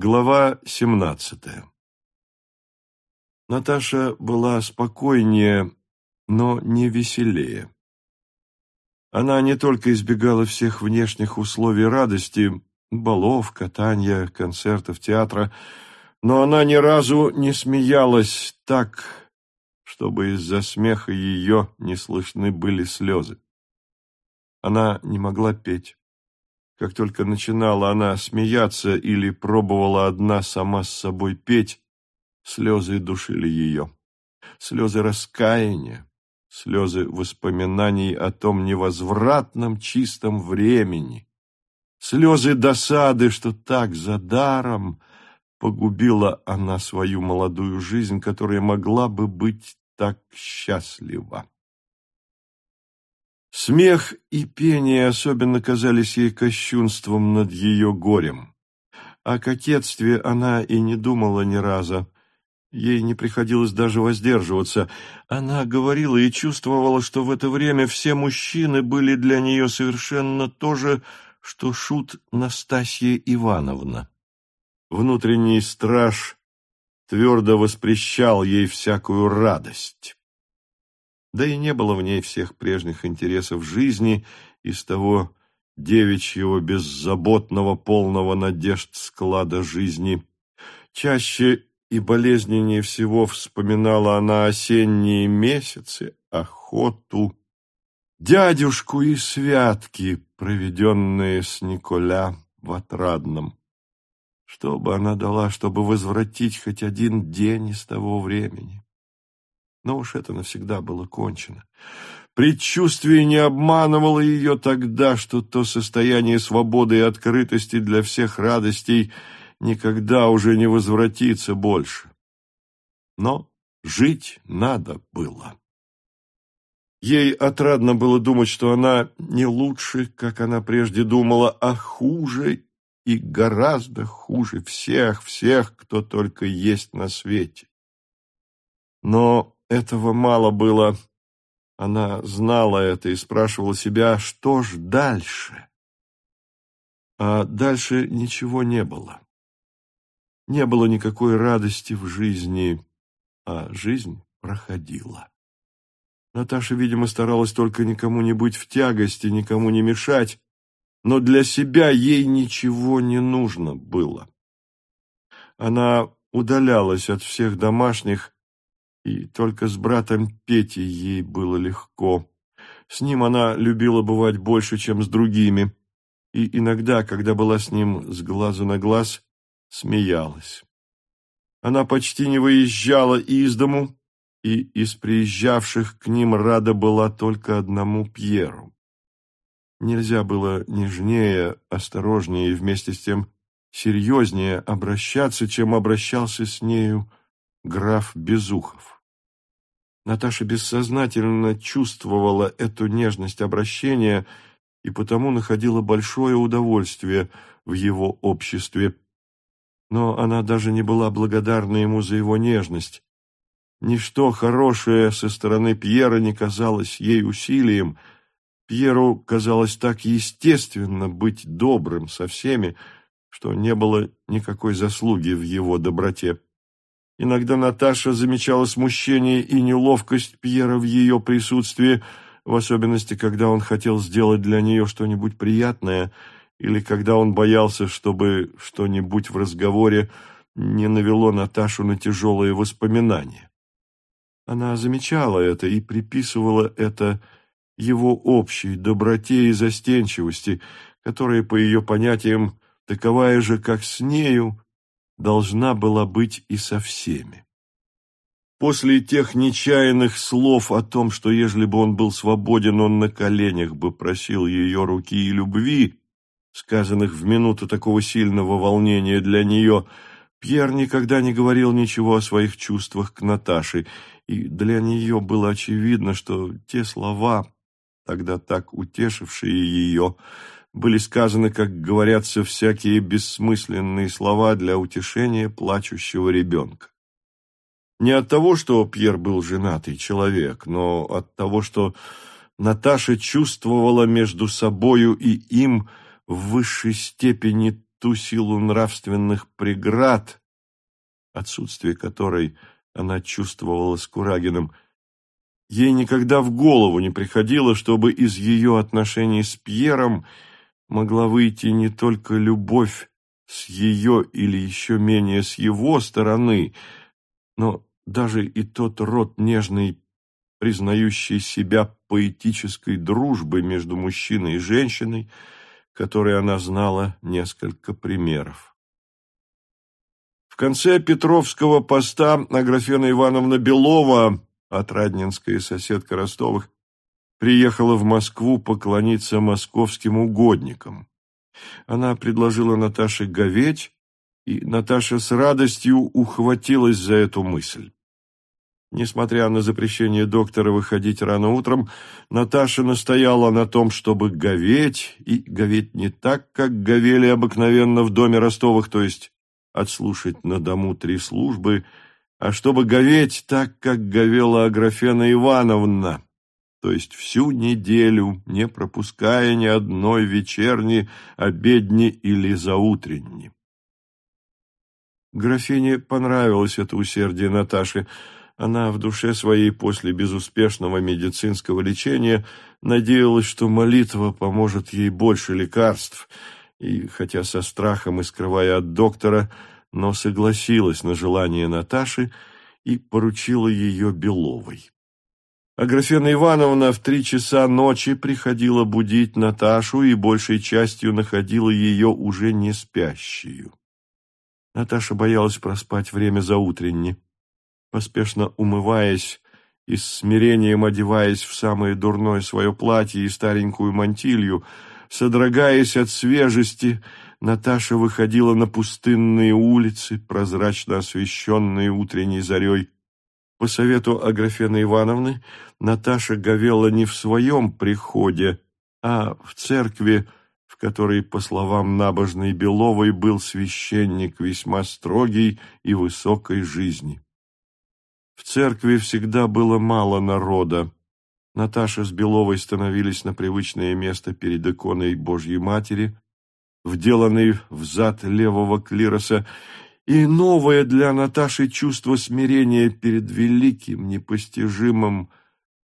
Глава семнадцатая Наташа была спокойнее, но не веселее. Она не только избегала всех внешних условий радости, балов, катания, концертов, театра, но она ни разу не смеялась так, чтобы из-за смеха ее не слышны были слезы. Она не могла петь. Как только начинала она смеяться или пробовала одна сама с собой петь, слезы душили ее. Слезы раскаяния, слезы воспоминаний о том невозвратном чистом времени, слезы досады, что так за даром погубила она свою молодую жизнь, которая могла бы быть так счастлива. Смех и пение особенно казались ей кощунством над ее горем. О кокетстве она и не думала ни разу. Ей не приходилось даже воздерживаться. Она говорила и чувствовала, что в это время все мужчины были для нее совершенно то же, что шут Настасья Ивановна. Внутренний страж твердо воспрещал ей всякую радость. Да и не было в ней всех прежних интересов жизни из того девичьего, беззаботного, полного надежд склада жизни. Чаще и болезненнее всего вспоминала она осенние месяцы, охоту, дядюшку и святки, проведенные с Николя в Отрадном. Что бы она дала, чтобы возвратить хоть один день из того времени? Но уж это навсегда было кончено. Предчувствие не обманывало ее тогда, что то состояние свободы и открытости для всех радостей – никогда уже не возвратится больше. Но жить надо было. Ей отрадно было думать, что она не лучше, как она прежде думала, а хуже и гораздо хуже всех, всех, кто только есть на свете. Но этого мало было. Она знала это и спрашивала себя, что ж дальше? А дальше ничего не было. Не было никакой радости в жизни, а жизнь проходила. Наташа, видимо, старалась только никому не быть в тягости, никому не мешать, но для себя ей ничего не нужно было. Она удалялась от всех домашних, и только с братом Петей ей было легко. С ним она любила бывать больше, чем с другими, и иногда, когда была с ним с глазу на глаз, смеялась. Она почти не выезжала из дому, и из приезжавших к ним рада была только одному Пьеру. Нельзя было нежнее, осторожнее и вместе с тем серьезнее обращаться, чем обращался с нею граф Безухов. Наташа бессознательно чувствовала эту нежность обращения и потому находила большое удовольствие в его обществе, но она даже не была благодарна ему за его нежность. Ничто хорошее со стороны Пьера не казалось ей усилием. Пьеру казалось так естественно быть добрым со всеми, что не было никакой заслуги в его доброте. Иногда Наташа замечала смущение и неловкость Пьера в ее присутствии, в особенности, когда он хотел сделать для нее что-нибудь приятное – или когда он боялся, чтобы что-нибудь в разговоре не навело Наташу на тяжелые воспоминания. Она замечала это и приписывала это его общей доброте и застенчивости, которая, по ее понятиям, таковая же, как с нею, должна была быть и со всеми. После тех нечаянных слов о том, что ежели бы он был свободен, он на коленях бы просил ее руки и любви, сказанных в минуту такого сильного волнения для нее, Пьер никогда не говорил ничего о своих чувствах к Наташе, и для нее было очевидно, что те слова, тогда так утешившие ее, были сказаны, как говорятся всякие бессмысленные слова для утешения плачущего ребенка. Не от того, что Пьер был женатый человек, но от того, что Наташа чувствовала между собою и им – в высшей степени ту силу нравственных преград, отсутствие которой она чувствовала с Курагиным, ей никогда в голову не приходило, чтобы из ее отношений с Пьером могла выйти не только любовь с ее или еще менее с его стороны, но даже и тот род нежной, признающий себя поэтической дружбы между мужчиной и женщиной, которой она знала несколько примеров. В конце Петровского поста Аграфена Ивановна Белова, отраднинская соседка Ростовых, приехала в Москву поклониться московским угодникам. Она предложила Наташе говеть, и Наташа с радостью ухватилась за эту мысль. Несмотря на запрещение доктора выходить рано утром, Наташа настояла на том, чтобы говеть, и говеть не так, как говели обыкновенно в доме Ростовых, то есть отслушать на дому три службы, а чтобы говеть так, как говела Аграфена Ивановна, то есть всю неделю, не пропуская ни одной вечерни, обедни или заутренни. Графине понравилось это усердие Наташи. Она в душе своей после безуспешного медицинского лечения надеялась, что молитва поможет ей больше лекарств, и, хотя со страхом и скрывая от доктора, но согласилась на желание Наташи и поручила ее Беловой. Аграфена Ивановна в три часа ночи приходила будить Наташу и большей частью находила ее уже не спящую. Наташа боялась проспать время заутренне. Поспешно умываясь и с смирением одеваясь в самое дурное свое платье и старенькую мантилью, содрогаясь от свежести, Наташа выходила на пустынные улицы, прозрачно освещенные утренней зарей. По совету Аграфены Ивановны Наташа говела не в своем приходе, а в церкви, в которой, по словам набожной Беловой, был священник весьма строгий и высокой жизни. В церкви всегда было мало народа. Наташа с Беловой становились на привычное место перед иконой Божьей Матери, вделанной в зад левого клироса, и новое для Наташи чувство смирения перед великим, непостижимым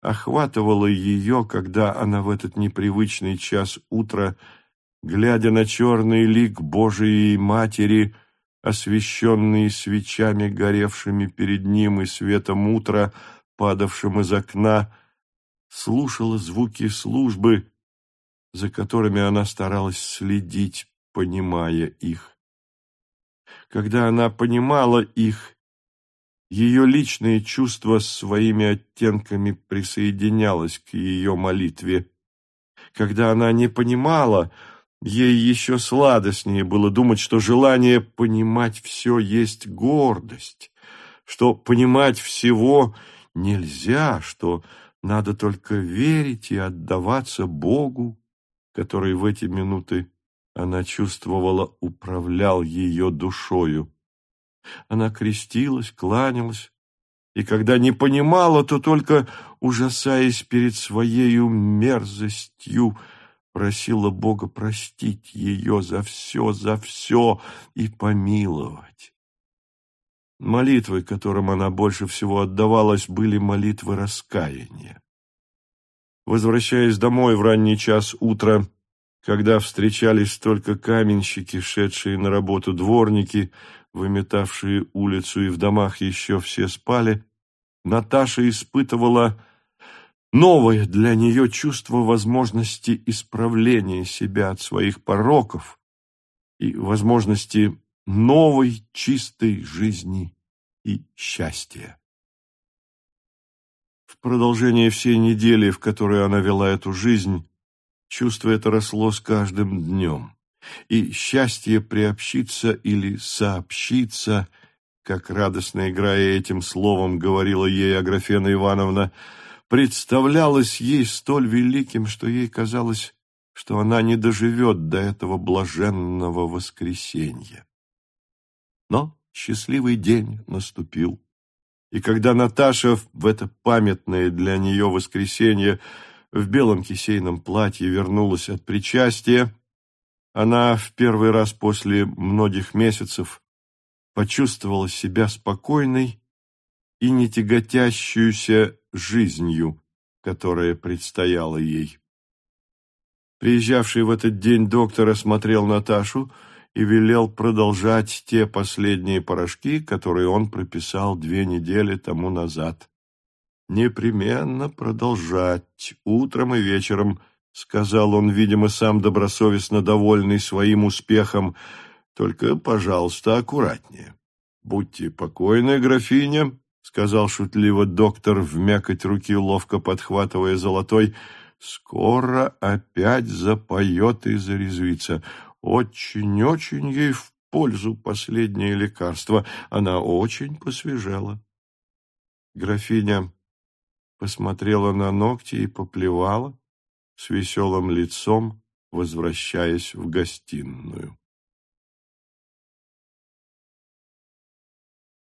охватывало ее, когда она в этот непривычный час утра, глядя на черный лик Божией Матери, освещенный свечами, горевшими перед ним и светом утра, падавшим из окна, слушала звуки службы, за которыми она старалась следить, понимая их. Когда она понимала их, ее личное чувство своими оттенками присоединялось к ее молитве. Когда она не понимала, Ей еще сладостнее было думать, что желание понимать все есть гордость, что понимать всего нельзя, что надо только верить и отдаваться Богу, который в эти минуты она чувствовала управлял ее душою. Она крестилась, кланялась, и когда не понимала, то только, ужасаясь перед своею мерзостью, просила Бога простить ее за все, за все и помиловать. Молитвы, которым она больше всего отдавалась, были молитвы раскаяния. Возвращаясь домой в ранний час утра, когда встречались только каменщики, шедшие на работу дворники, выметавшие улицу, и в домах еще все спали, Наташа испытывала новое для нее чувство возможности исправления себя от своих пороков и возможности новой чистой жизни и счастья. В продолжение всей недели, в которой она вела эту жизнь, чувство это росло с каждым днем, и счастье приобщиться или сообщиться, как радостно играя этим словом, говорила ей Аграфена Ивановна, — представлялось ей столь великим, что ей казалось, что она не доживет до этого блаженного воскресенья. Но счастливый день наступил, и когда Наташа в это памятное для нее воскресенье в белом кисейном платье вернулась от причастия, Она в первый раз после многих месяцев почувствовала себя спокойной и не тяготящуюся жизнью, которая предстояла ей. Приезжавший в этот день доктор осмотрел Наташу и велел продолжать те последние порошки, которые он прописал две недели тому назад. «Непременно продолжать, утром и вечером», — сказал он, видимо, сам добросовестно довольный своим успехом, «только, пожалуйста, аккуратнее». «Будьте покойны, графиня», — сказал шутливо доктор, в мякоть руки ловко подхватывая золотой, — скоро опять запоет и зарезвится. Очень-очень ей в пользу последнее лекарство. Она очень посвежела. Графиня посмотрела на ногти и поплевала с веселым лицом, возвращаясь в гостиную.